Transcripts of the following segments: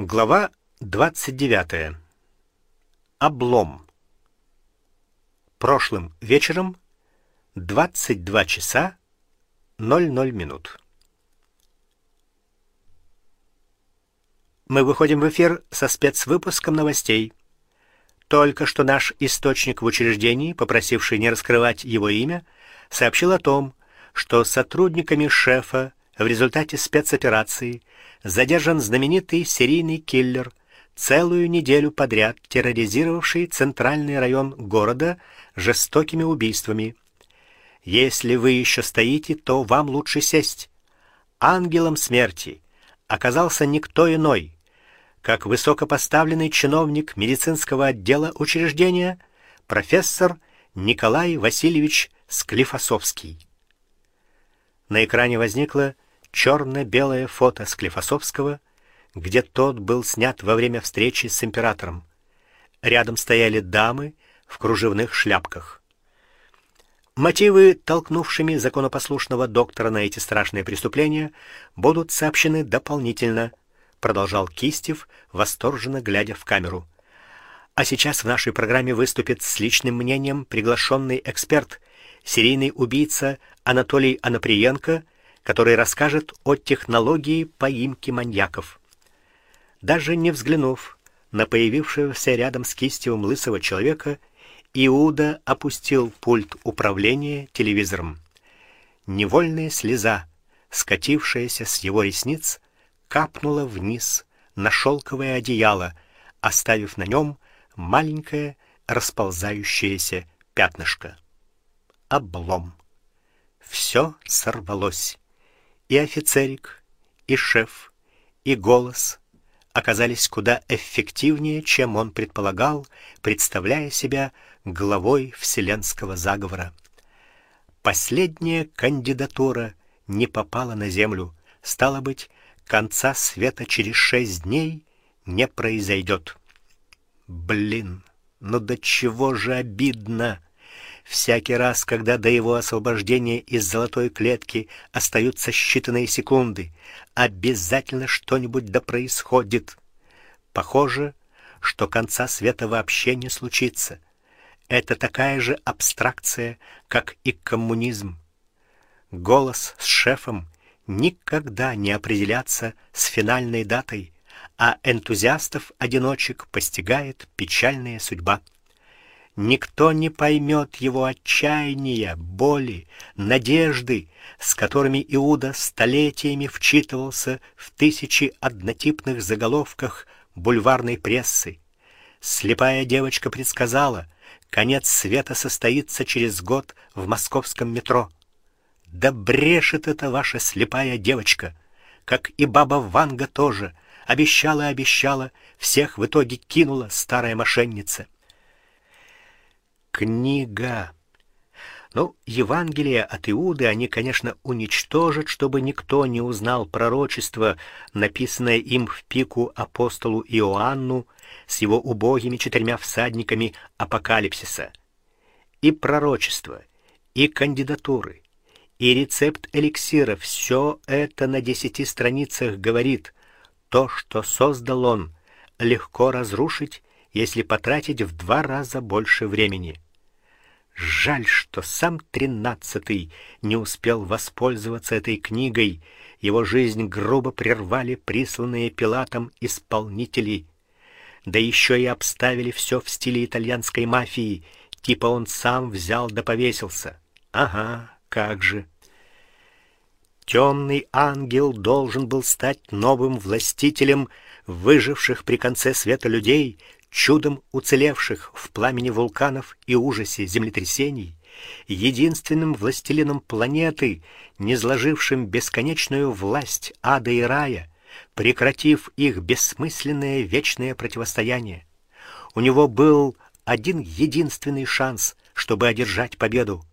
Глава 29. Облом. Прошлым вечером 22 часа 00 минут. Мы выходим в эфир со спецвыпуском новостей. Только что наш источник в учреждении, попросивший не раскрывать его имя, сообщил о том, что сотрудниками шефа в результате спецоперации задержан знаменитый серийный киллер, целую неделю подряд терроризировавший центральный район города жестокими убийствами. Если вы еще стоите, то вам лучше сесть. Ангелом смерти оказался никто иной, как высокопоставленный чиновник медицинского отдела учреждения, профессор Николай Васильевич Склифосовский. На экране возникло черно белое фото Склифосовского, где тот был снят во время встречи с императором. Рядом стояли дамы в кружевных шляпках. Мотивы, толкнувшими законопослушного доктора на эти страшные преступления, будут сообщены дополнительно, продолжал Кистев, восторженно глядя в камеру. А сейчас в нашей программе выступит с личным мнением приглашенный эксперт, серийный убийца Анатолий Анаприенко который расскажет о технологии поимки маньяков. Даже не взглянув на появившегося рядом с Кистевым лысого человека, Иуда опустил пульт управления телевизором. Невольная слеза, скатившаяся с его ресниц, капнула вниз на шелковое одеяло, оставив на нем маленькое расползающееся пятнышко. Облом. Все сорвалось и офицерик, и шеф, и голос оказались куда эффективнее, чем он предполагал, представляя себя главой вселенского заговора. Последняя кандидатура не попала на землю, стало быть, конца света через шесть дней не произойдет. Блин, ну до чего же обидно. Всякий раз, когда до его освобождения из золотой клетки остаются считанные секунды, обязательно что-нибудь да происходит. Похоже, что конца света вообще не случится. Это такая же абстракция, как и коммунизм. Голос с шефом никогда не определятся с финальной датой, а энтузиастов-одиночек постигает печальная судьба. Никто не поймет его отчаяния, боли, надежды, с которыми Иуда столетиями вчитывался в тысячи однотипных заголовках бульварной прессы. Слепая девочка предсказала, конец света состоится через год в московском метро. Да брешет это ваша слепая девочка, как и баба Ванга тоже, обещала и обещала, всех в итоге кинула старая мошенница. Книга. Ну, Евангелие от Иуды они, конечно, уничтожат, чтобы никто не узнал пророчество, написанное им в пику апостолу Иоанну с его убогими четырьмя всадниками апокалипсиса. И пророчество, и кандидатуры, и рецепт эликсира все это на десяти страницах говорит: то, что создал он, легко разрушить, если потратить в два раза больше времени. Жаль, что сам тринадцатый не успел воспользоваться этой книгой. Его жизнь грубо прервали присланные Пилатом исполнители. Да еще и обставили все в стиле итальянской мафии, типа он сам взял да повесился. Ага, как же. Темный ангел должен был стать новым властителем выживших при конце света людей, чудом уцелевших в пламени вулканов и ужасе землетрясений, единственным властелином планеты, не зложившим бесконечную власть ада и рая, прекратив их бессмысленное вечное противостояние. У него был один единственный шанс, чтобы одержать победу.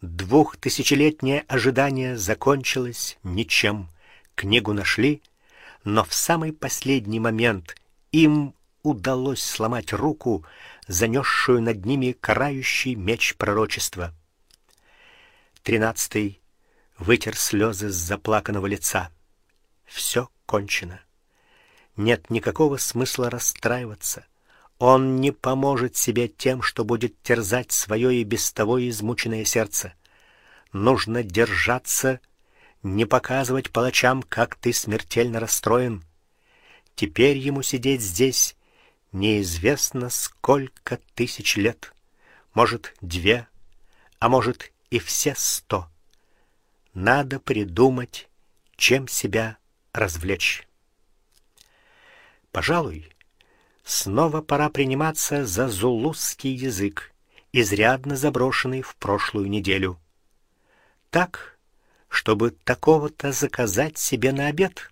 Двухтысячелетнее ожидание закончилось ничем. Книгу нашли, но в самый последний момент им удалось сломать руку, занесшую над ними карающий меч пророчества. Тринадцатый вытер слезы с заплаканного лица. Все кончено. нет никакого смысла расстраиваться. Он не поможет себе тем, что будет терзать свое и без того измученное сердце. Нужно держаться, не показывать палачам, как ты смертельно расстроен. Теперь ему сидеть здесь неизвестно сколько тысяч лет. Может, две, а может и все сто. Надо придумать, чем себя развлечь. Пожалуй, снова пора приниматься за зулусский язык, изрядно заброшенный в прошлую неделю. Так, чтобы такого-то заказать себе на обед.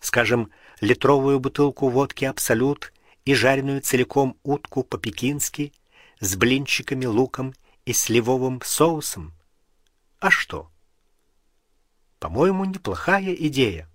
Скажем, литровую бутылку водки Абсолют и жареную целиком утку по-пекински с блинчиками, луком и сливовым соусом. А что? По-моему, неплохая идея.